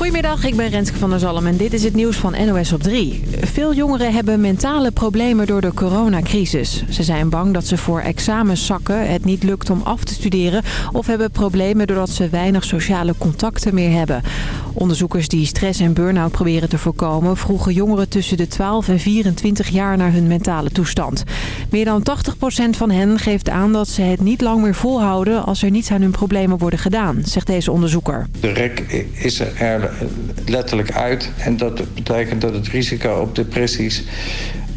Goedemiddag, ik ben Renske van der Zalm en dit is het nieuws van NOS op 3. Veel jongeren hebben mentale problemen door de coronacrisis. Ze zijn bang dat ze voor examens zakken, het niet lukt om af te studeren... of hebben problemen doordat ze weinig sociale contacten meer hebben. Onderzoekers die stress en burn-out proberen te voorkomen... vroegen jongeren tussen de 12 en 24 jaar naar hun mentale toestand. Meer dan 80% van hen geeft aan dat ze het niet lang meer volhouden... als er niets aan hun problemen worden gedaan, zegt deze onderzoeker. De rek is er letterlijk uit. En dat betekent dat het risico op depressies,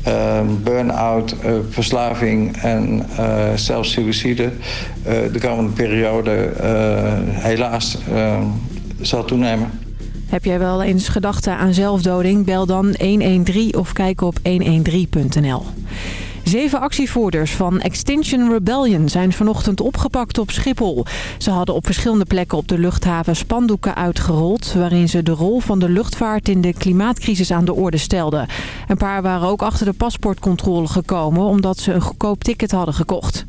uh, burn-out, uh, verslaving en uh, zelfs suïcide... de komende periode helaas zal toenemen. Heb jij wel eens gedachten aan zelfdoding? Bel dan 113 of kijk op 113.nl. Zeven actievoerders van Extinction Rebellion zijn vanochtend opgepakt op Schiphol. Ze hadden op verschillende plekken op de luchthaven spandoeken uitgerold... waarin ze de rol van de luchtvaart in de klimaatcrisis aan de orde stelden. Een paar waren ook achter de paspoortcontrole gekomen... omdat ze een goedkoop ticket hadden gekocht.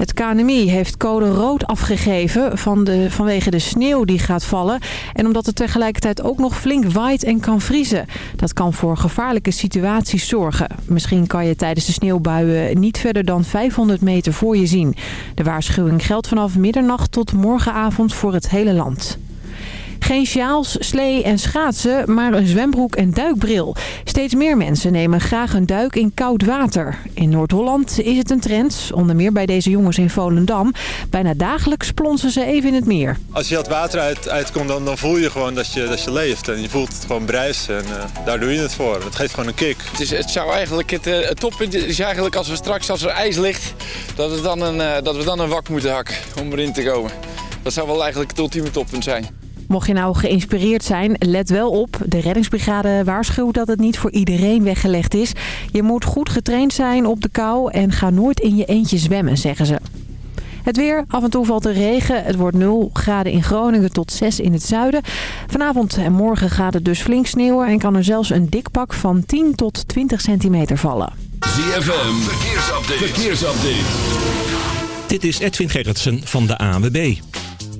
Het KNMI heeft code rood afgegeven van de, vanwege de sneeuw die gaat vallen. En omdat het tegelijkertijd ook nog flink waait en kan vriezen. Dat kan voor gevaarlijke situaties zorgen. Misschien kan je tijdens de sneeuwbuien niet verder dan 500 meter voor je zien. De waarschuwing geldt vanaf middernacht tot morgenavond voor het hele land. Geen sjaals, slee en schaatsen, maar een zwembroek en duikbril. Steeds meer mensen nemen graag een duik in koud water. In Noord-Holland is het een trend, onder meer bij deze jongens in Volendam. Bijna dagelijks plonsen ze even in het meer. Als je het water uit, uitkomt, dan, dan voel je gewoon dat je, dat je leeft. En je voelt het gewoon bruisen en uh, daar doe je het voor. Het geeft gewoon een kick. Het, is, het zou eigenlijk, het, uh, het toppunt is eigenlijk als we straks, als er ijs ligt, dat we dan een, uh, dat we dan een wak moeten hakken om erin te komen. Dat zou wel eigenlijk het ultieme toppunt zijn. Mocht je nou geïnspireerd zijn, let wel op. De reddingsbrigade waarschuwt dat het niet voor iedereen weggelegd is. Je moet goed getraind zijn op de kou en ga nooit in je eentje zwemmen, zeggen ze. Het weer, af en toe valt er regen. Het wordt 0 graden in Groningen tot 6 in het zuiden. Vanavond en morgen gaat het dus flink sneeuwen... en kan er zelfs een dikpak van 10 tot 20 centimeter vallen. ZFM, verkeersupdate. verkeersupdate. Dit is Edwin Gerritsen van de ANWB.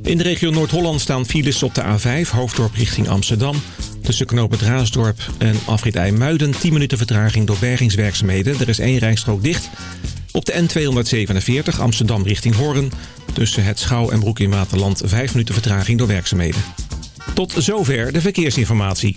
In de regio Noord-Holland staan files op de A5, hoofddorp richting Amsterdam. Tussen knoop het Raasdorp en afrit IJmuiden 10 minuten vertraging door bergingswerkzaamheden. Er is één rijstrook dicht. Op de N247 Amsterdam richting Hoorn. Tussen het Schouw en Broek in Waterland 5 minuten vertraging door werkzaamheden. Tot zover de verkeersinformatie.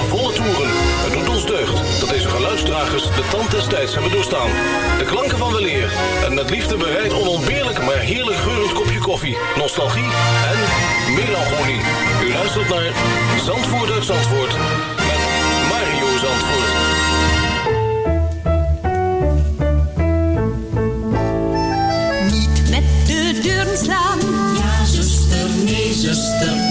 deugd dat deze geluidsdragers de tand des tijds hebben doorstaan. De klanken van weleer en met liefde bereid onontbeerlijk maar heerlijk geurend kopje koffie, nostalgie en melancholie. U luistert naar Zandvoort uit Zandvoort met Mario Zandvoort. Niet met de deuren slaan. Ja, zuster, nee, zuster.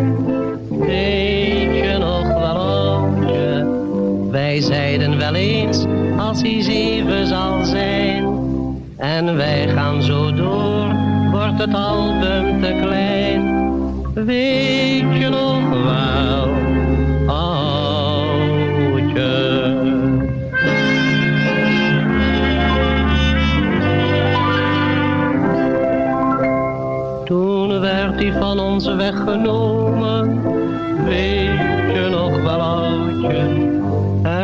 Als zeven zal zijn. En wij gaan zo door, wordt het album te klein. Weet je nog wel, oudje? Toen werd hij van ons weggenomen.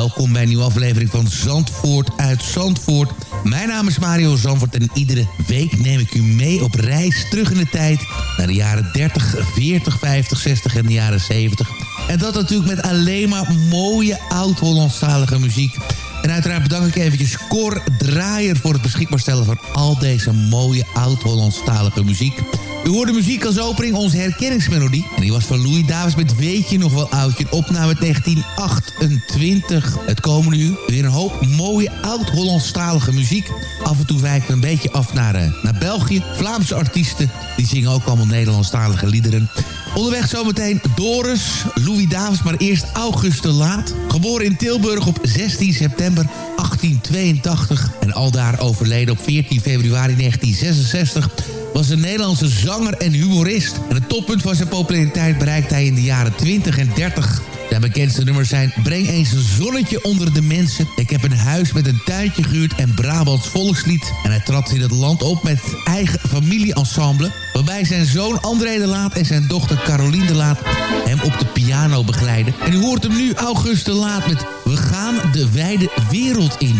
welkom bij een nieuwe aflevering van Zandvoort uit Zandvoort. Mijn naam is Mario Zandvoort en iedere week neem ik u mee op reis terug in de tijd... naar de jaren 30, 40, 50, 60 en de jaren 70. En dat natuurlijk met alleen maar mooie oud-Hollandstalige muziek... En uiteraard bedank ik eventjes Cor Draaier voor het beschikbaar stellen van al deze mooie oud-Hollandstalige muziek. U hoorde muziek als opening onze herkenningsmelodie. En die was van Louis Davis met Weet je nog wel oudje. Opname 1928. Het komende uur weer een hoop mooie oud-Hollandstalige muziek. Af en toe wijken we een beetje af naar, uh, naar België. Vlaamse artiesten, die zingen ook allemaal Nederlandstalige liederen. Onderweg zometeen Doris, Louis Davis, maar eerst August de Laat. Geboren in Tilburg op 16 september 1882 en aldaar overleden op 14 februari 1966 was een Nederlandse zanger en humorist. En het toppunt van zijn populariteit bereikte hij in de jaren 20 en 30. Zijn bekendste nummers zijn Breng eens een zonnetje onder de mensen. Ik heb een huis met een tuintje gehuurd en Brabants volkslied. En hij trad in het land op met eigen familieensemble. Waarbij zijn zoon André de Laat en zijn dochter Caroline de Laat hem op de piano begeleiden. En u hoort hem nu August de Laat met We gaan de wijde wereld in.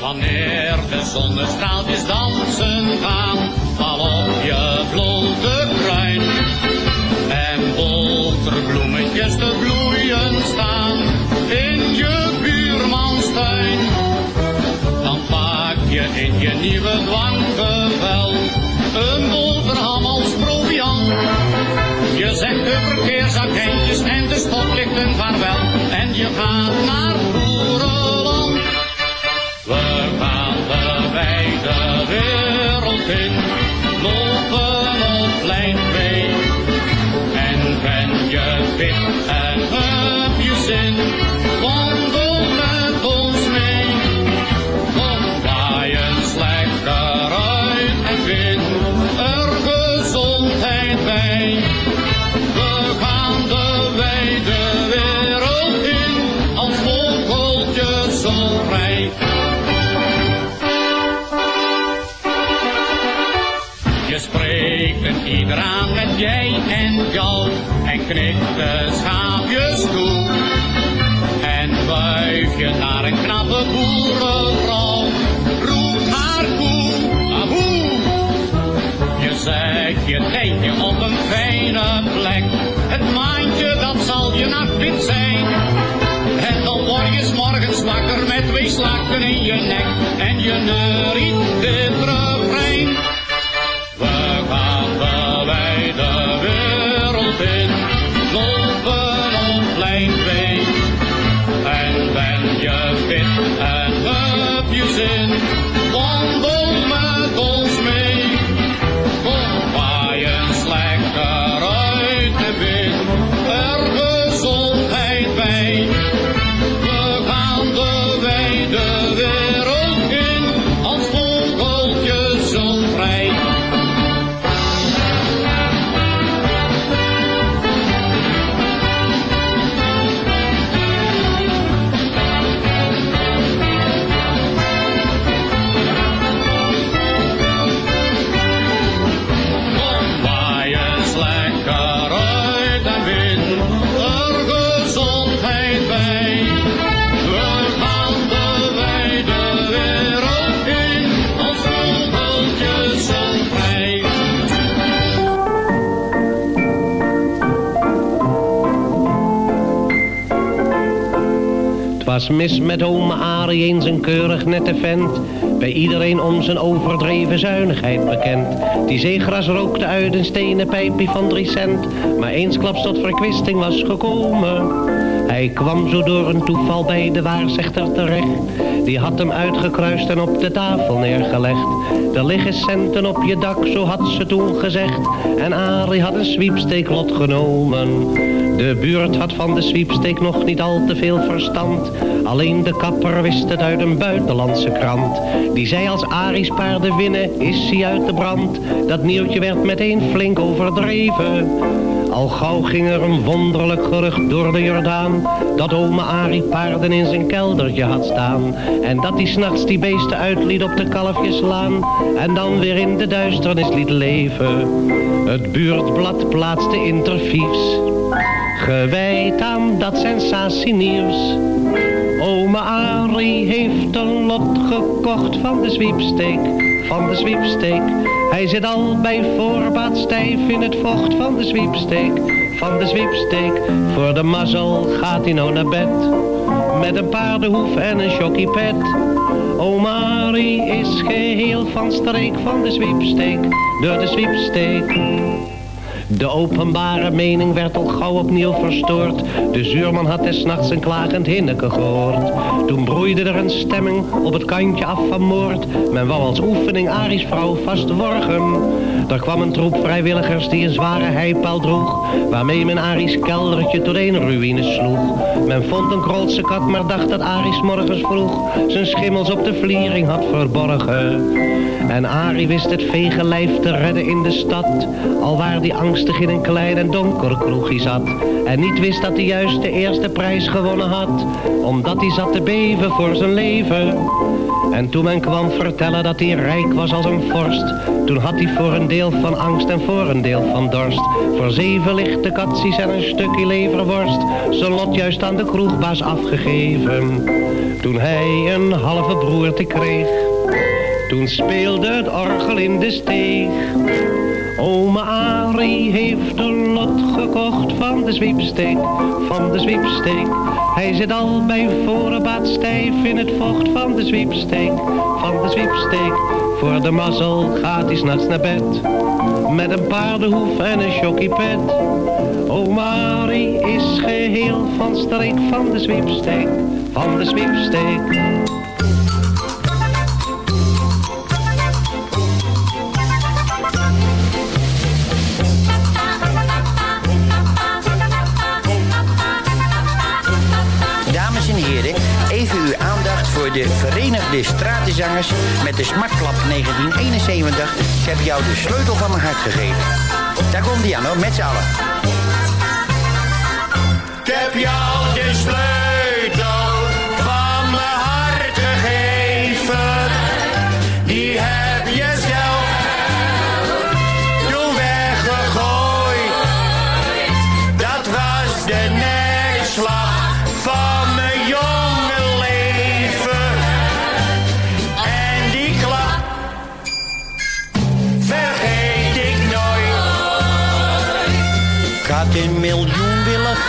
Wanneer de zonnestraaltjes dansen gaan, nieuwe dwanggevel een boterham als proviant. Je zegt de verkeersagentjes en de stoplichten vaarwel en je gaat naar Boerenland. We gaan de wijde wereld in, aan met jij en jou en knikt de schaapjes toe. En wuif je naar een knappe boerenvrouw, roep haar koe. Je zet je tentje op een fijne plek, het maandje dat zal je nachtwit zijn. En dan word je 's morgens wakker met twee slakken in je nek en je neuriet dit refrein. Lopen op plein 2. En ben je fit was mis met ome Arie eens een keurig nette vent. Bij iedereen om zijn overdreven zuinigheid bekend. Die zeegras rookte uit een stenen pijpje van drie cent. Maar eensklaps tot verkwisting was gekomen. Hij kwam zo door een toeval bij de waarzegter terecht. Die had hem uitgekruist en op de tafel neergelegd. Er liggen centen op je dak, zo had ze toen gezegd. En Arie had een sweepsteeklot genomen. De buurt had van de sweepsteek nog niet al te veel verstand. Alleen de kapper wist het uit een buitenlandse krant. Die zei als Aries paarden winnen, is hij uit de brand. Dat nieuwtje werd meteen flink overdreven. Al gauw ging er een wonderlijk gerucht door de Jordaan. Dat ome Arie paarden in zijn keldertje had staan. En dat hij s'nachts die beesten uitliet op de kalfjeslaan. En dan weer in de duisternis liet leven. Het buurtblad plaatste interviews. Gewijd aan dat sensatienieuws. Ome Arie heeft een lot gekocht van de zwiepsteek, van de zwiepsteek. Hij zit al bij voorbaat stijf in het vocht van de zwiepsteek, van de zwiepsteek. Voor de mazzel gaat hij nou naar bed, met een paardenhoef en een. Ome Arie is geheel van streek van de zwiepsteek, door de zwiepsteek. De openbare mening werd al gauw opnieuw verstoord. De zuurman had des nachts een klagend hinneke gehoord. Toen broeide er een stemming op het kantje af van moord. Men wou als oefening Aries vrouw vastworgen. Er kwam een troep vrijwilligers die een zware heipaal droeg. Waarmee men Aries keldertje tot een ruïne sloeg. Men vond een krootse kat, maar dacht dat Aries morgens vroeg zijn schimmels op de vliering had verborgen. En Arie wist het vege lijf te redden in de stad. Al waar die angstig in een klein en donker kroegje zat. En niet wist dat hij juist de eerste prijs gewonnen had. Omdat hij zat te beven voor zijn leven. En toen men kwam vertellen dat hij rijk was als een vorst. Toen had hij voor een deel van angst en voor een deel van dorst. Voor zeven lichte katsies en een stukje leverworst. Zijn lot juist aan de kroegbaas afgegeven. Toen hij een halve broerte kreeg. Toen speelde het orgel in de steeg. Ome Arie heeft een lot gekocht van de zwiepsteek, van de zwiepsteek. Hij zit al bij voorbaat stijf in het vocht van de zwiepsteek, van de zwiepsteek. Voor de mazzel gaat hij s'nachts naar bed, met een paardenhoef en een chockiepet. Ome Arie is geheel van streek van de zwiepsteek, van de zwiepsteek. De Verenigde Stratenzangers met de Smartklap 1971. Ik heb jou de sleutel van mijn hart gegeven. Daar komt die aan hoor, met z'n allen. Ik heb jou de sleutel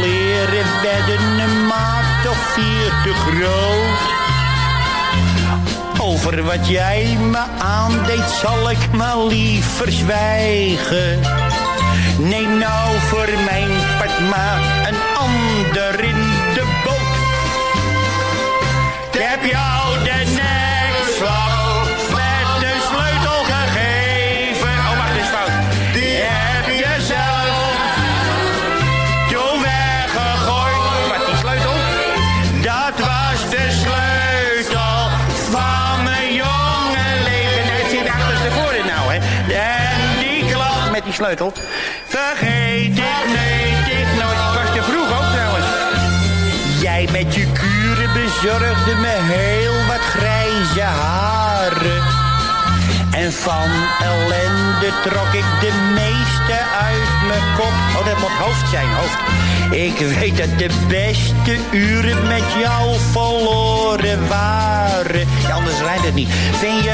kleren werden een maat of vier te groot. Over wat jij me aandeed zal ik maar liever zwijgen. Neem nou voor mijn part maar een ander in de boot. Heb jou sleutel. vergeet ik, nee, ik nooit. Ik was te vroeg ook trouwens. Jij met je kuren bezorgde me heel wat grijze haren. En van ellende trok ik de meeste uit mijn kop. Oh, dat moet hoofd zijn, hoofd. Ik weet dat de beste uren met jou verloren waren. Ja, anders rijdt het niet. Vind je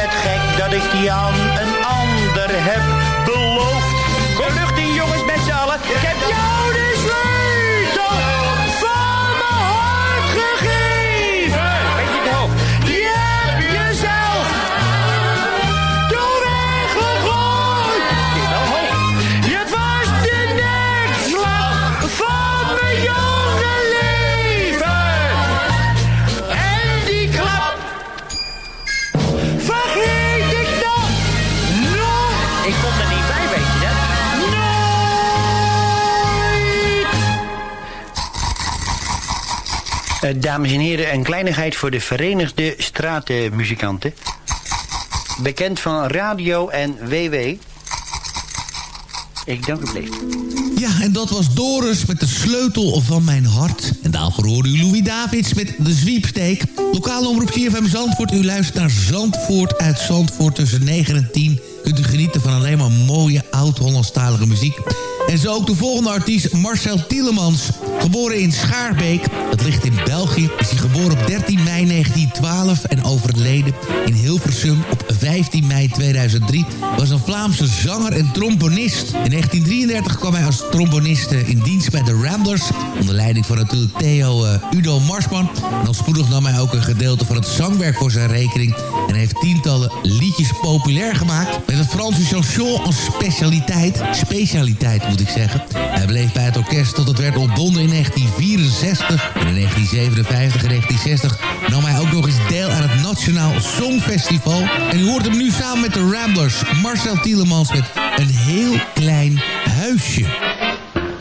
het gek dat ik aan een ander heb dames en heren, een kleinigheid voor de Verenigde Stratenmuzikanten. Bekend van radio en WW. Ik dank u beleefd. Ja, en dat was Doris met de sleutel van mijn hart. En daarvoor hoorde u Louis Davids met de zwiepsteek. Lokale omroep CFM Zandvoort. U luistert naar Zandvoort uit Zandvoort tussen 9 en 10. Kunt u genieten van alleen maar mooie oud-Hollandstalige muziek. En zo ook de volgende artiest, Marcel Tielemans. Geboren in Schaarbeek, dat ligt in België. Is hij geboren op 13 mei 1912 en overleden in Hilversum op 15 mei 2003. Was een Vlaamse zanger en trombonist. In 1933 kwam hij als trombonist eh, in dienst bij de Ramblers. Onder leiding van natuurlijk Theo uh, Udo Marsman. En al spoedig nam hij ook een gedeelte van het zangwerk voor zijn rekening. En heeft tientallen liedjes populair gemaakt. Met het Franse chanson als specialiteit. Specialiteit ik zeggen. Hij bleef bij het orkest tot het werd ontbonden in 1964. En in 1957 en 1960 nam hij ook nog eens deel aan het Nationaal Songfestival. En u hoort hem nu samen met de Ramblers. Marcel Tielemans met een heel klein huisje.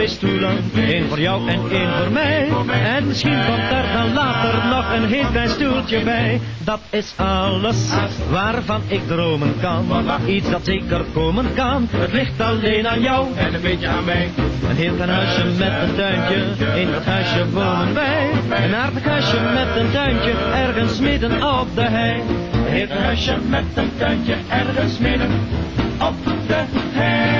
Twee stoelen, één voor jou en één voor mij. En misschien komt er dan later nog een heel klein stoeltje bij. Dat is alles waarvan ik dromen kan. Iets dat zeker komen kan, het ligt alleen aan jou en een beetje aan mij. Een heel klein huisje met een tuintje, in dat huisje wonen wij. Een aardig huisje met een tuintje, ergens midden op de hei. Een heel klein huisje met een tuintje, ergens midden op de Beleef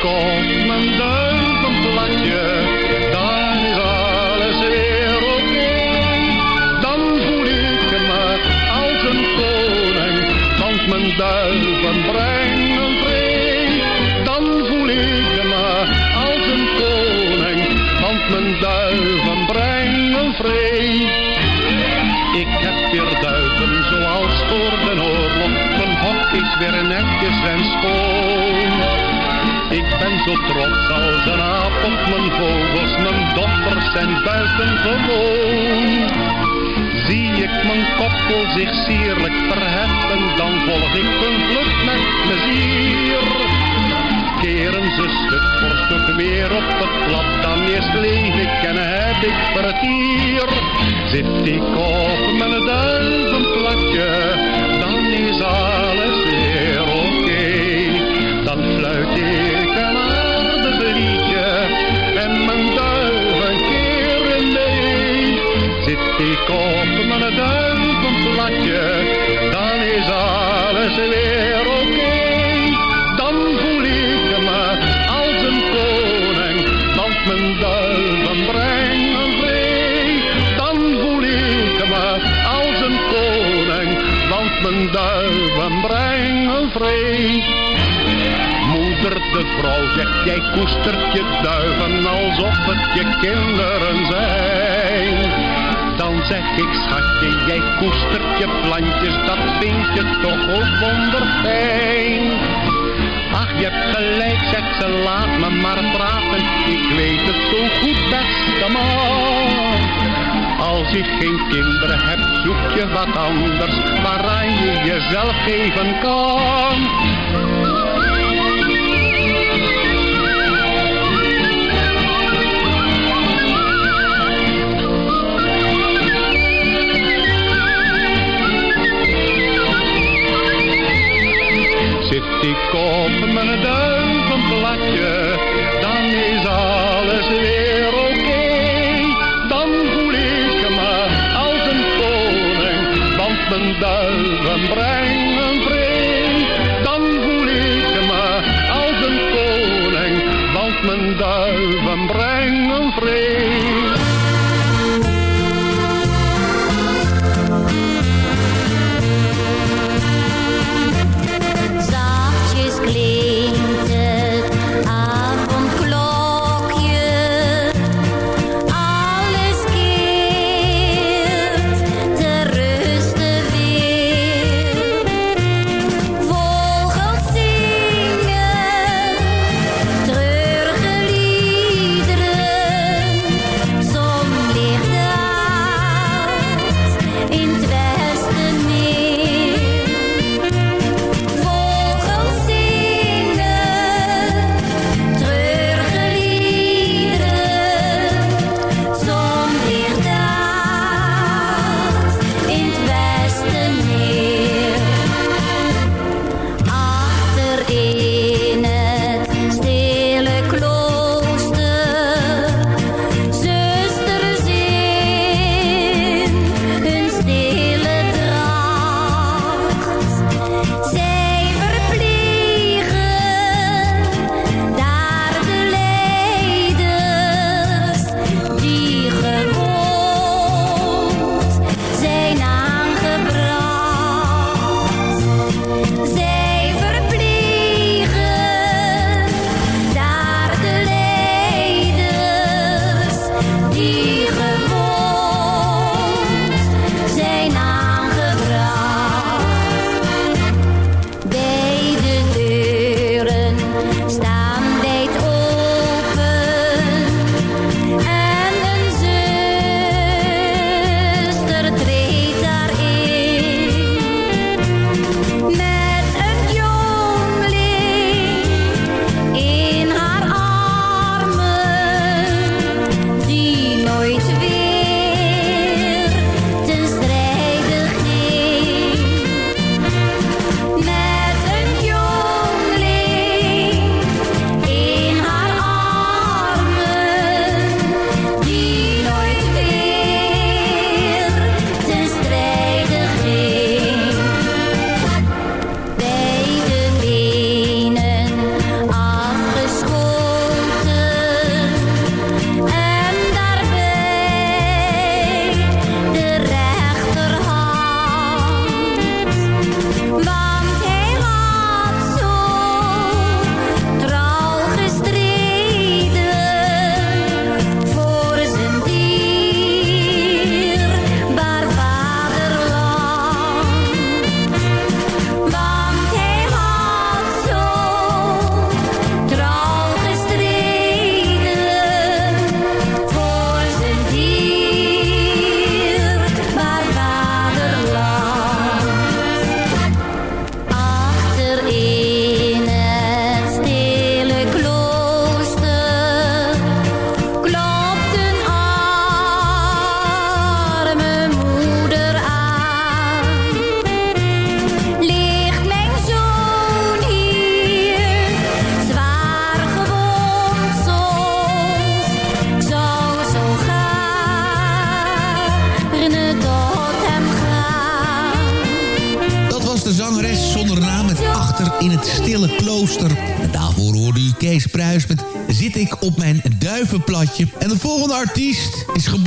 Komt mijn duim een dan is alles weer oké. Okay. Dan voel ik me als een koning, want mijn duiven brengen vrede. Dan voel ik me als een koning, want mijn duiven brengen vrede. Ik heb weer duiven zoals voor de oorlog, mijn hok is weer netjes en schoon. Ben zo trots als een aap mijn vogels, mijn dochters zijn buitengewoon. Zie ik mijn koppel zich sierlijk verheffen, dan volg ik hun vlucht met plezier. Keren ze stuk voor stuk weer op het plat, dan eerst leef ik en heb ik vertier. Zit ik op mijn duivenplatje, dan is alles. Ik een aardig liedje en mijn duiven keren mee. Zit ik op mijn duivenplatje, dan is alles weer oké. Dan voel ik me als een koning, want mijn duiven brengen vrede. Dan voel ik me als een koning, want mijn duiven brengen vrede. De vrouw zegt, jij koestert je duiven alsof het je kinderen zijn. Dan zeg ik, schatje, jij koestert je plantjes, dat vind je toch ook wonderfijn. Ach, je hebt gelijk, zegt ze, laat me maar praten. Ik weet het zo goed, beste man. Als je geen kinderen hebt, zoek je wat anders, waaraan je jezelf geven kan. Ik op mijn duivenplatje, dan is alles weer oké. Dan voel ik me als een koning, want mijn duiven brengen vrede. Dan voel ik me als een koning, want mijn duiven brengen vrede.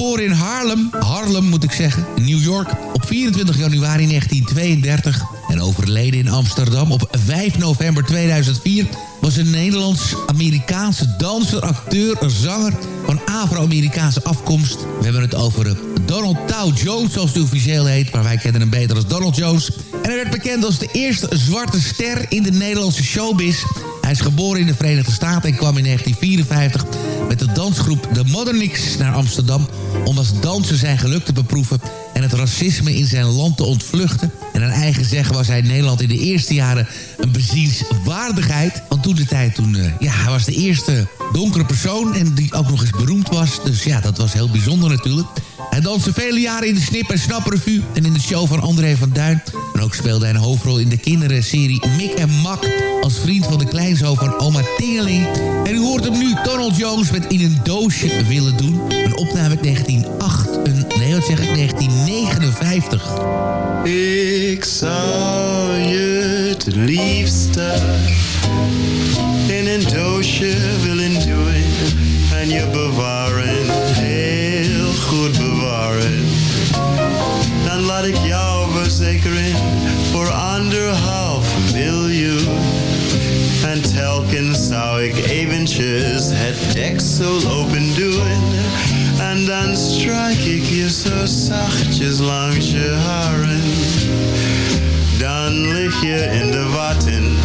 Geboren in Haarlem. Harlem moet ik zeggen, New York. Op 24 januari 1932 en overleden in Amsterdam op 5 november 2004 was een Nederlands-Amerikaanse danser, acteur, zanger van Afro-Amerikaanse afkomst. We hebben het over eh, Donald Tow Jones, zoals hij officieel heet, maar wij kennen hem beter als Donald Jones. En hij werd bekend als de eerste zwarte ster in de Nederlandse showbiz. Hij is geboren in de Verenigde Staten en kwam in 1954 met de dansgroep The Modernics naar Amsterdam... om als danser zijn geluk te beproeven en het racisme in zijn land te ontvluchten. En naar eigen zeggen was hij in Nederland in de eerste jaren een bezienswaardigheid. Want toen de tijd, toen, uh, ja, hij was de eerste donkere persoon en die ook nog eens beroemd was. Dus ja, dat was heel bijzonder natuurlijk. Hij danste vele jaren in de Snip en Snap Revue en in de show van André van Duin. En ook speelde hij een hoofdrol in de kinderenserie Mick en Mak... als vriend van de kleinzoon van oma Tingeling. En u hoort hem nu, Donald Jones, met In een doosje willen doen. Opname uit 1908, een, nee wat zeg ik, 1959. Ik zou je het liefste in een doosje willen doen en je bewaren, heel goed bewaren. Dan laat ik jou verzekeren voor anderhalf miljoen. En telkens zou ik eventjes het deksel open doen. Dan strijk ik je zo zachtjes langs je haren. Dan lig je in de watten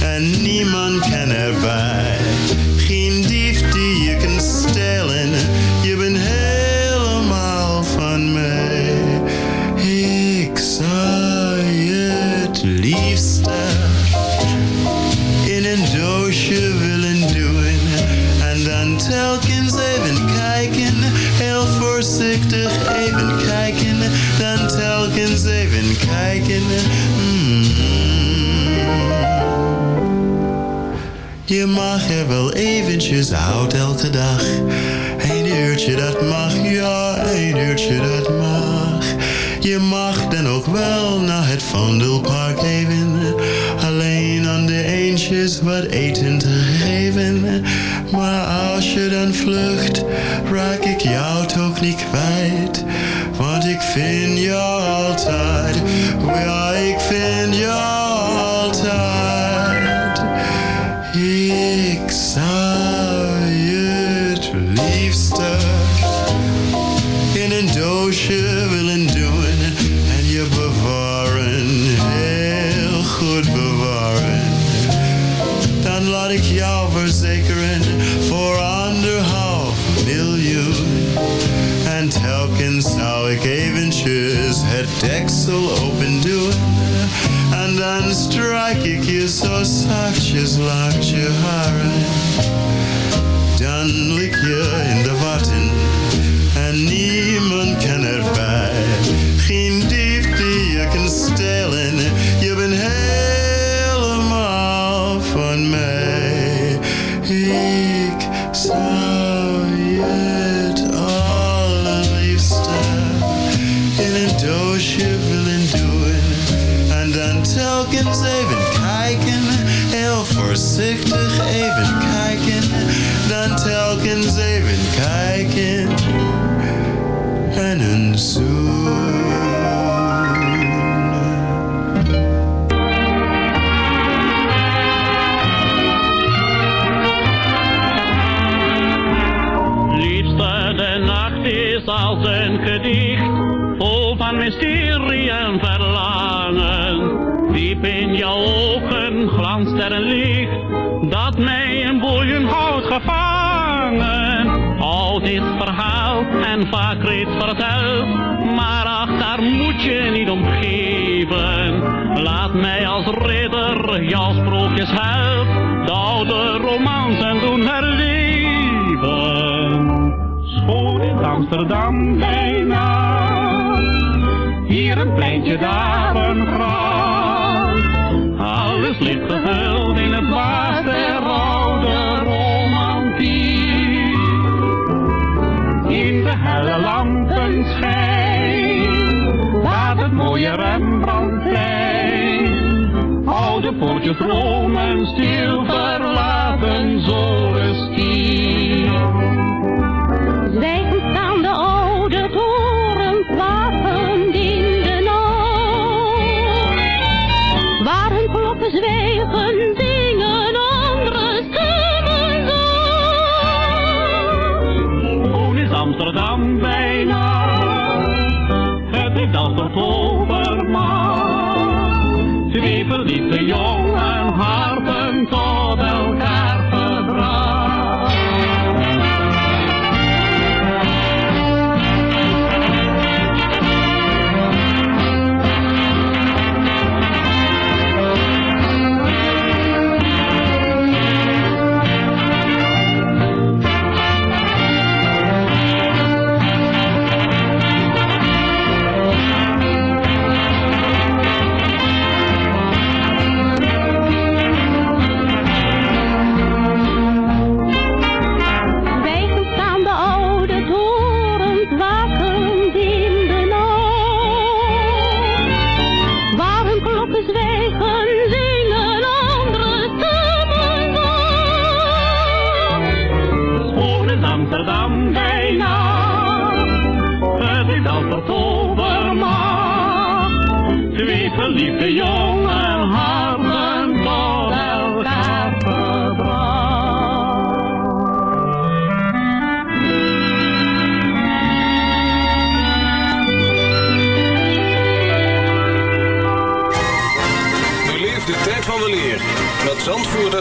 en niemand kan erbij. Je mag er wel eventjes uit elke dag. Een uurtje dat mag, ja, een uurtje dat mag. Je mag dan ook wel naar het Vondelpark even. Alleen aan de eentjes wat eten te geven. Maar als je dan vlucht, raak ik jou toch niet kwijt. Want ik vind jou altijd, ja, ik vind jou strijk ik je zo reeds verteld, maar ach, daar moet je niet om geven. Laat mij als ridder jouw sprookjes helpen, de oude romansen doen herleven. Schoon in Amsterdam bijna, hier een pleintje, daar een graf. Alles ligt gehuld in het waas In de helle lampen schijn, laat het mooie Rembrandtplein. Oude je poortje krom en stil verlaten zolenstier. Verliefde jongen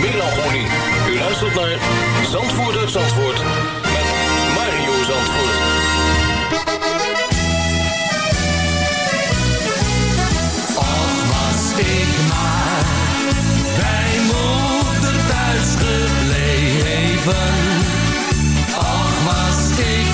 melancholie. U luistert naar Zandvoort uit Zandvoort met Mario Zandvoort. Och was ik maar bij moeder thuis gebleven. Och was ik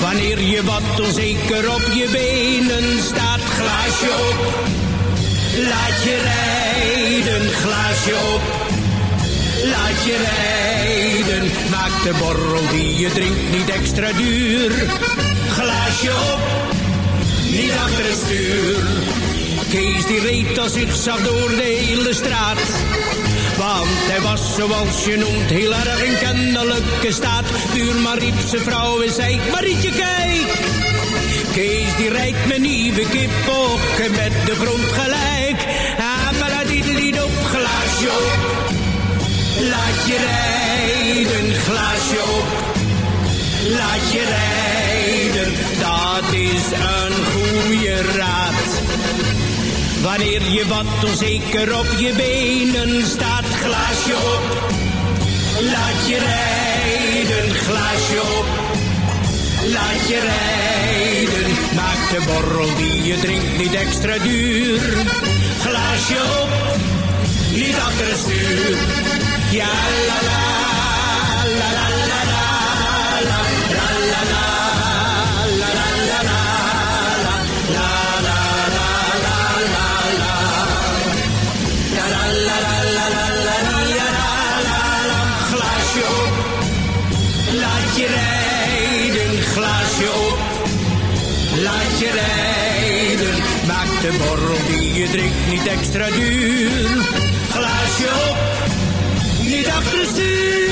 Wanneer je wat onzeker op je benen staat, glaasje op. Laat je rijden, glaasje op. Laat je rijden, maak de borrel die je drinkt niet extra duur. Glaasje op, niet achter het stuur. Kees die reed als ik zag door de hele straat. Want hij was zoals je noemt heel erg in kennelijke staat. Buurman riep zijn vrouw en zei, Marietje kijk. Kees die rijdt mijn nieuwe kippokken met de grond gelijk. Abaladidelid op, glaasje op. Laat je rijden, glaasje op. Laat je rijden, dat is een goede raad. Wanneer je wat onzeker op je benen staat, glaasje op. Laat je rijden, glaasje op. Laat je rijden, maak de borrel die je drinkt niet extra duur. Glaasje op, niet achter. Ja la la la la, la la la la, la maak de borrel die je drinkt niet extra duur. Glaasje op, niet achter stuur.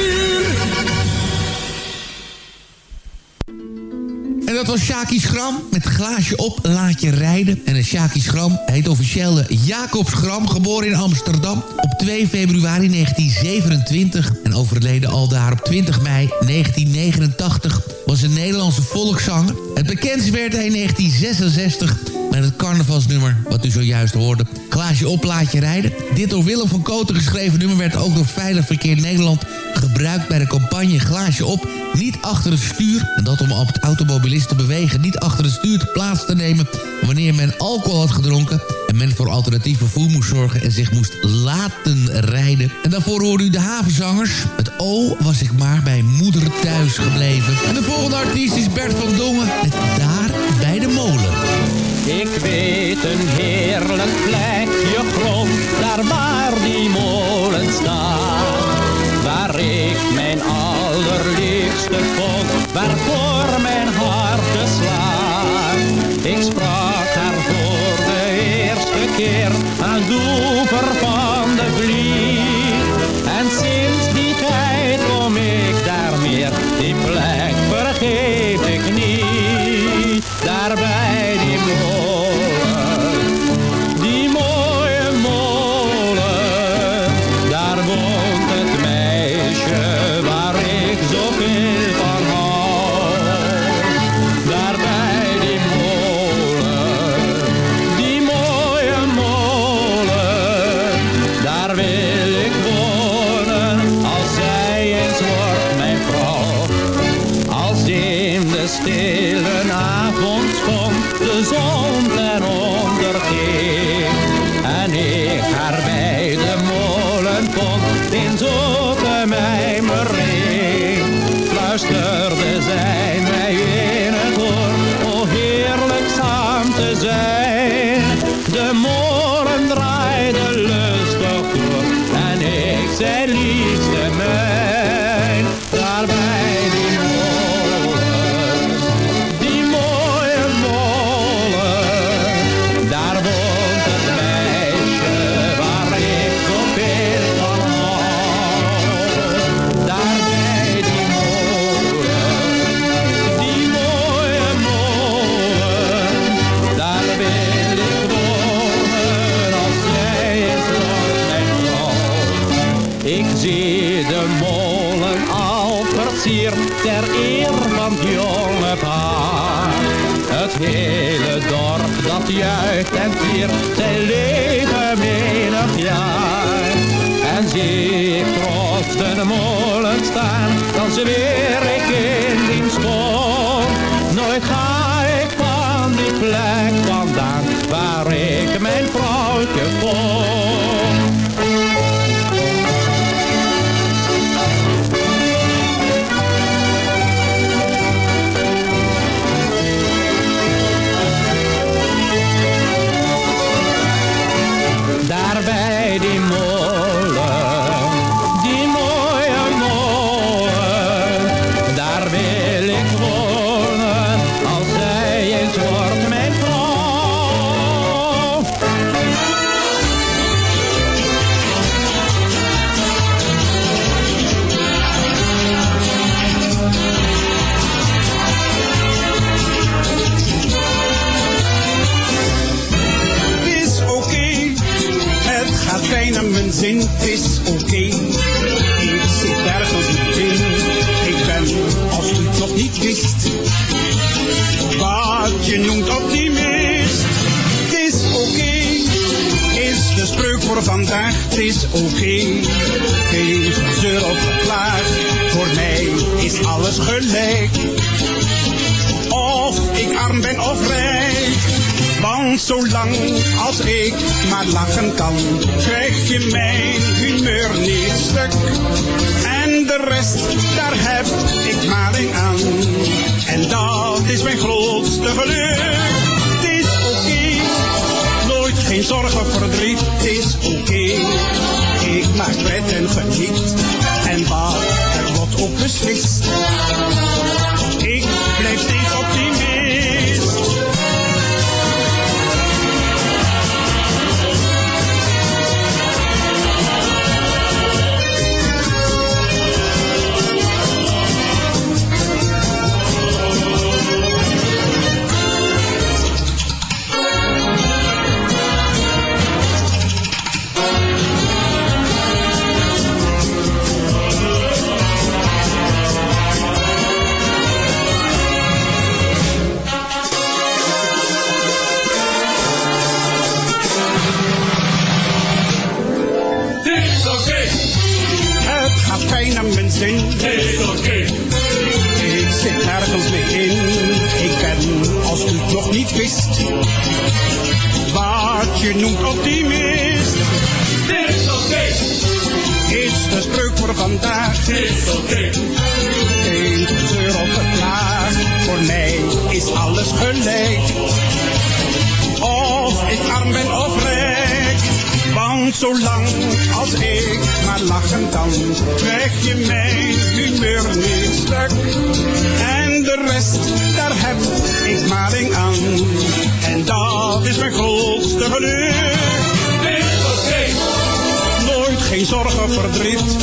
Dat was Shaki Schram met glaasje op, laat je rijden. En Shaki Schram heet officieel Jacob Schram, geboren in Amsterdam op 2 februari 1927. En overleden al daar op 20 mei 1989 was een Nederlandse volkszanger. Het bekendst werd hij in 1966 met het carnavalsnummer wat u zojuist hoorde. Glaasje op, laat je rijden. Dit door Willem van Koten geschreven nummer werd ook door Veilig Verkeer Nederland gebruikt bij de campagne Glaasje op, niet achter het stuur. En dat om op het automobilist te bewegen niet achter het stuur plaats te nemen wanneer men alcohol had gedronken en men voor alternatief vervoer moest zorgen en zich moest laten rijden. En daarvoor hoorde u de havenzangers. Het O was ik maar bij moeder thuis gebleven. En de volgende artiest is Bert van Dongen met Daar bij de molen. Ik weet een heerlijk plekje grond, daar waar die molen staat. Waar ik mijn allerliefste vond, waarvoor mijn desert. Bijna mijn zin, het is oké. Ik zit ergens in, ik ben, als u het nog niet wist, wat je noemt optimist. Het is oké, is de spreuk voor vandaag, het is oké. Geen gezeur of geklaag, voor mij is alles gelijk. Of ik arm ben of rijk. Want zolang als ik maar lachen kan, krijg je mijn humeur niet stuk. En de rest, daar heb ik maling aan. En dat is mijn grootste geluk. Het is oké, nooit geen zorgen, verdriet. Het is oké, ik maak pret en geniet. En wat er wordt ook beslist. Wat je noemt optimist. Dit is oké. Is de spreuk voor vandaag. Dit is oké. Geen gezeur of geklaag. Voor mij is alles gelijk. Of ik arm ben of rijk. Want zolang als ik maar lachen kan, krijg je mijn humeur niet stuk. De rest, daar heb ik maling aan. En dat is mijn grootste geluk. Nooit geen zorgen, verdriet.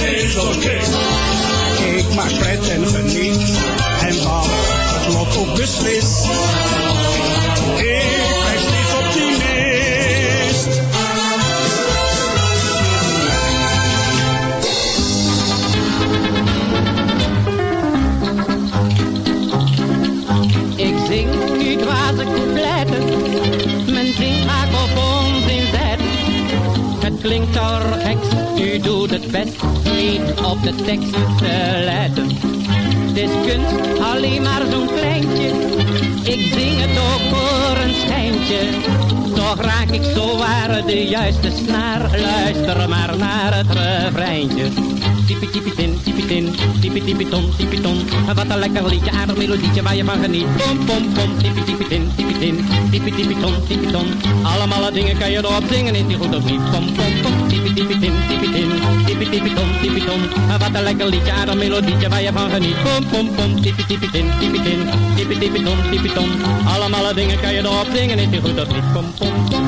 Ik maak pret en geniet. En wat het lot ook beslist. U doet het best, niet op de tekst te letten. Het is kunst, alleen maar zo'n kleintje, ik zing het ook voor een schijntje. Toch raak ik zo waar de juiste snaar, luister maar naar het refreintje. Tipi tipi tin, tipi tin, tipi tipi ton, tipi ton. Wat een lekker liedje, aardig melodietje waar je van geniet. Pom pom pom, tipi tipi tin, tipi tin, tipi tipi ton, tipi ton. Allemaal dingen kan je erop zingen, is die goed of niet? Pom pom pom, tipi tipi tin, tipi tin, tipi tipi ton, tipi ton. Wat een lekker liedje, aardig melodietje waar je van geniet. Pom pom pom, tipi tipi tin, tipi tin, tipi tipi ton, tipi ton. Allemaal dingen kan je erop zingen, is die goed of niet? Pom pom pom.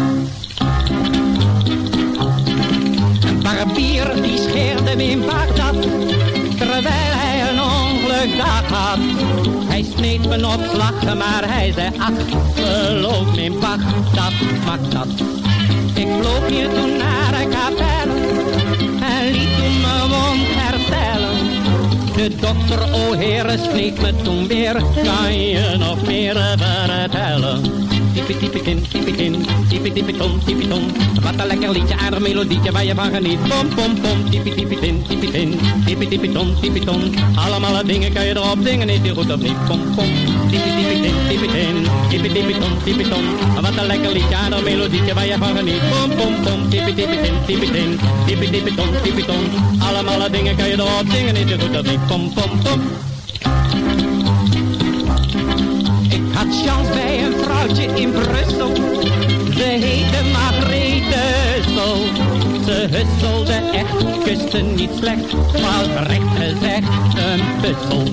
Me in Bagdad, terwijl hij een ongelukdag had. Hij sneed me op slag, maar hij zei, ach, geloof me in Bagdad, Bagdad. Ik vloog hier toen naar de kapel en liet toen mijn wond herstellen. De dokter, o heren, sneed me toen weer. Kan je nog meer vertellen? Typie, ton, typie, ton. Wat een lekker liedje, aardig melodietje waar je van geniet. Pom, pom, pom, typie, typie, tin, typie, tin, typie, typie, ton, ton. Allemaal dingen kan je erop dingen, is die goed of niet? Pom, pom, typie, typie, tin, typie, tin, typie, typie, ton, ton. Wat een lekker liedje, aardig melodietje waar je van geniet. Pom, pom, pom, typie, typie, tin, typie, tin, typie, typie, ton, ton. Allemaal dingen kan je erop dingen, is die goed of niet? Pom, pom, pom. Chance bij een vrouwtje in Brussel. Ze heette Margrethe Hussel. Ze husselde echt, kuste niet slecht, maar recht gezegd een puzzel.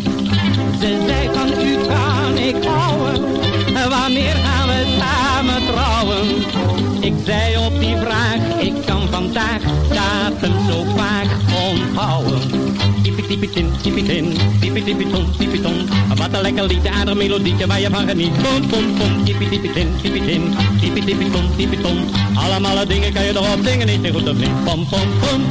Ze zei van u kan ik houden, wanneer gaan we samen trouwen? Ik zei op die vraag, ik kan vandaag datum zo vaak. Tipi tipi tin, tipi tin, tipi tipi ton, tipi ton. Wat een lekker liedje, aardig melodietje waar je van geniet. Pom pom pom, tipi tipi tin, tipi tin, tipi tipi ton, tipi ton. Allemaal dingen kan je erop dingen niet goed of niet. Pom pom pom.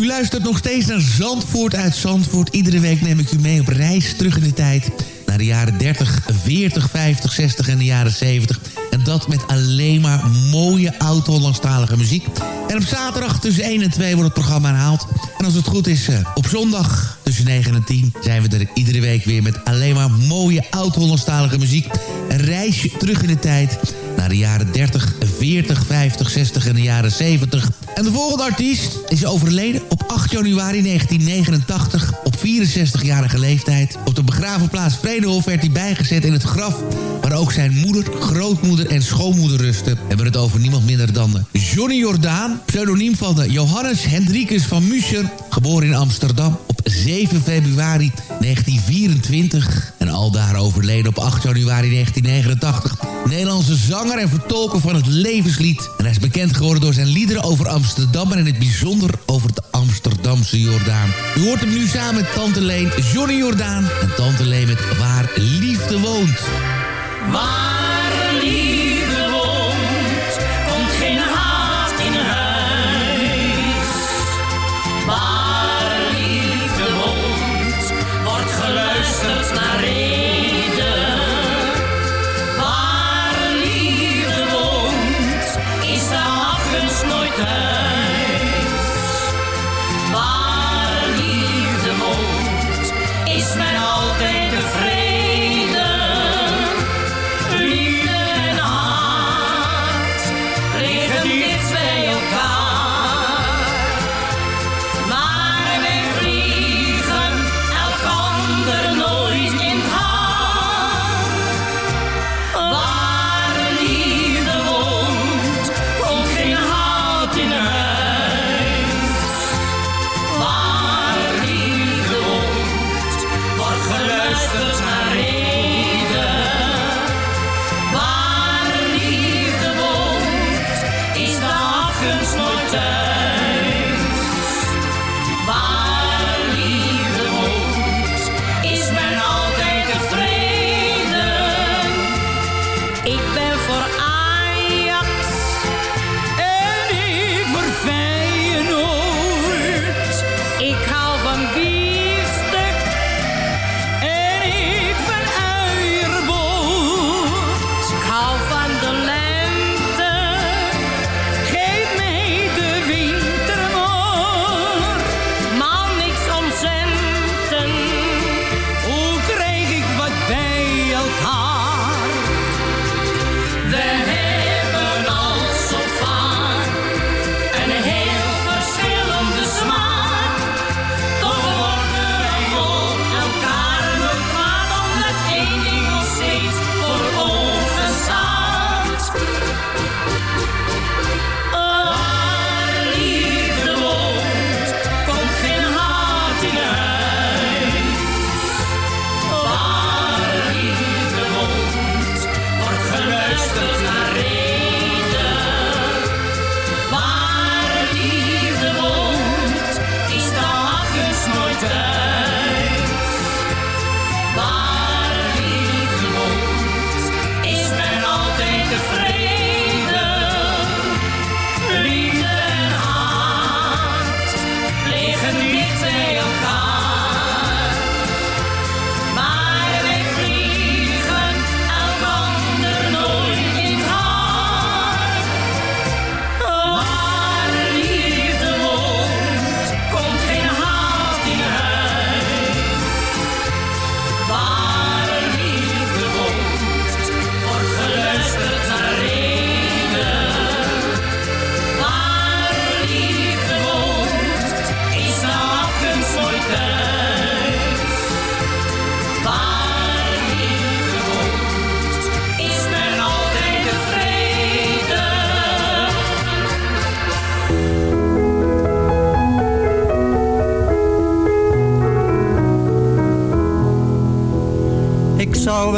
U luistert nog steeds naar Zandvoort uit Zandvoort. Iedere week neem ik u mee op reis terug in de tijd. Naar de jaren 30, 40, 50, 60 en de jaren 70. En dat met alleen maar mooie oud-Hollandstalige muziek. En op zaterdag tussen 1 en 2 wordt het programma herhaald. En als het goed is, eh, op zondag tussen 9 en 10... zijn we er iedere week weer met alleen maar mooie oud-Hollandstalige muziek. Een reisje terug in de tijd naar de jaren 30, 40, 50, 60 en de jaren 70. En de volgende artiest is overleden op 8 januari 1989 op 64-jarige leeftijd. Op de begravenplaats Vredehof werd hij bijgezet in het graf... waar ook zijn moeder, grootmoeder en schoonmoeder rusten. We hebben het over niemand minder dan Johnny Jordaan... pseudoniem van de Johannes Hendrikus van Muscher... geboren in Amsterdam op 7 februari 1924... en aldaar overleden op 8 januari 1989... Nederlandse zanger en vertolker van het levenslied. En hij is bekend geworden door zijn liederen over Amsterdam... en in het bijzonder over de Amsterdamse Jordaan. U hoort hem nu samen met Tante Leen, Johnny Jordaan... en Tante Leen met Waar Liefde Woont. Waar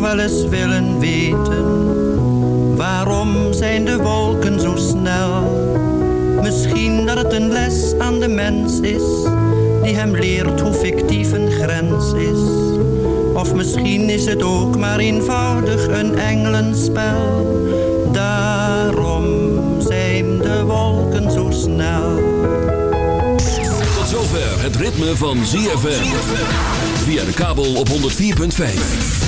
Wel eens willen weten, waarom zijn de wolken zo snel? Misschien dat het een les aan de mens is, die hem leert hoe fictief een grens is. Of misschien is het ook maar eenvoudig een engelenspel. Daarom zijn de wolken zo snel. Tot zover het ritme van ZFM. Via de kabel op 104.5.